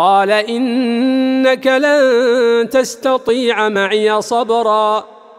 قال إنك لن تستطيع معي صبرا.